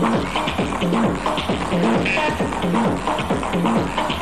Thank you.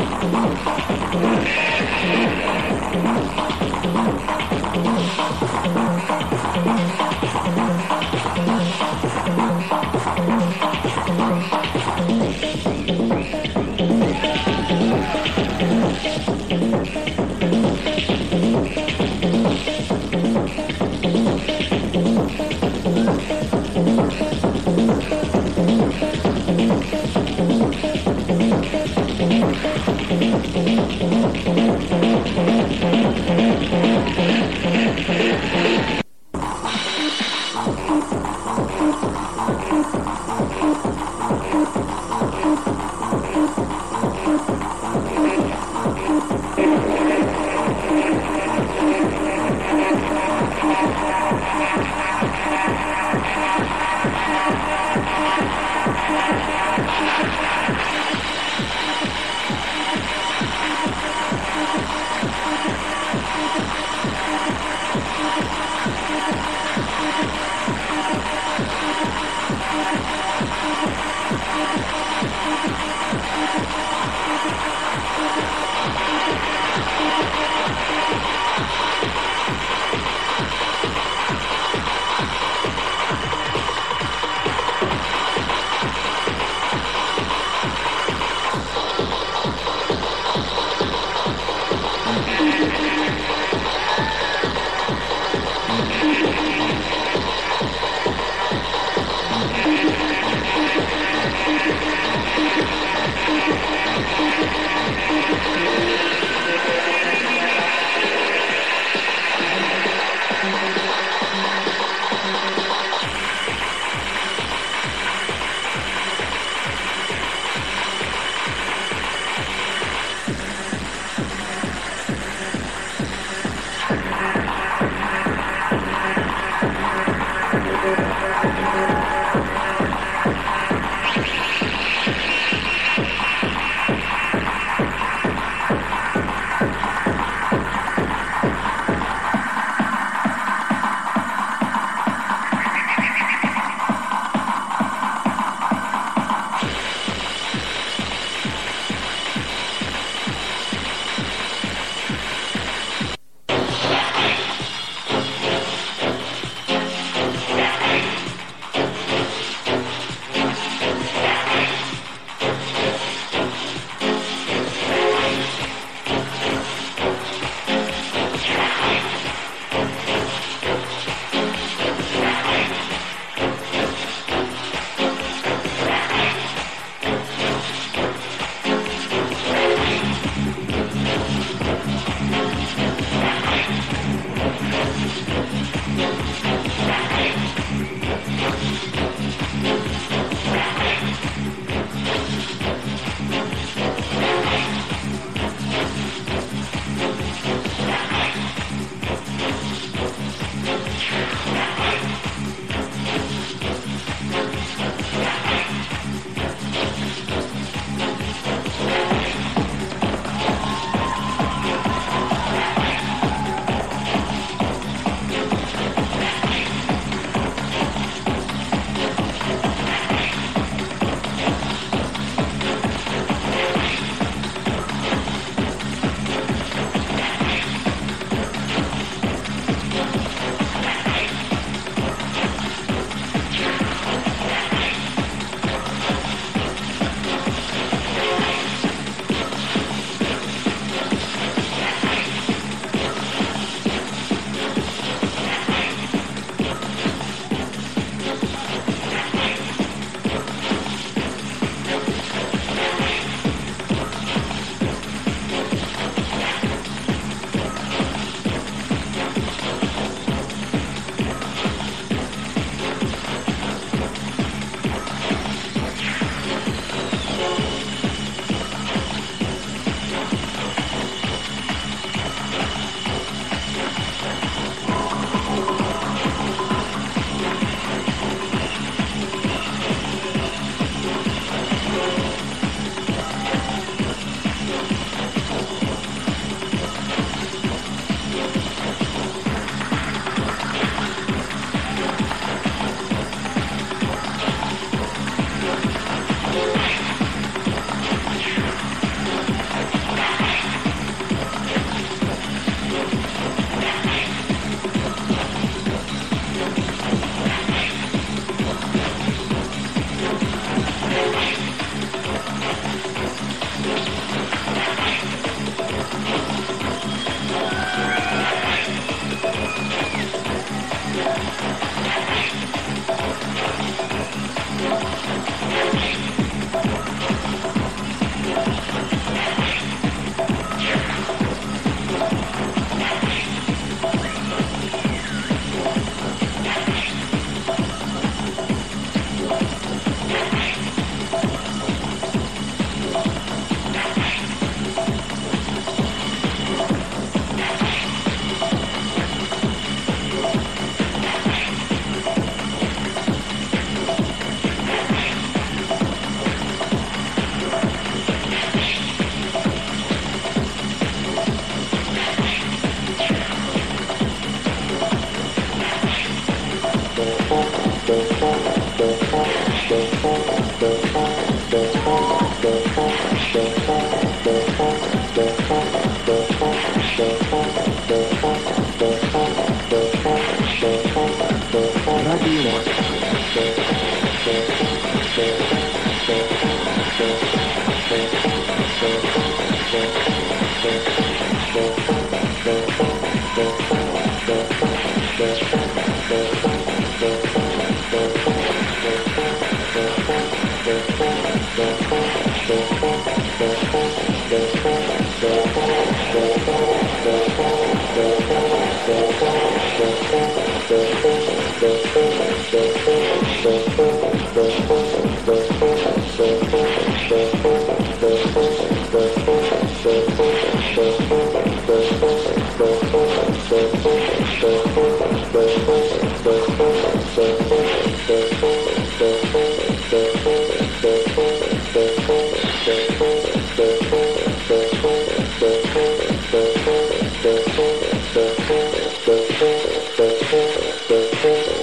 anymore. people.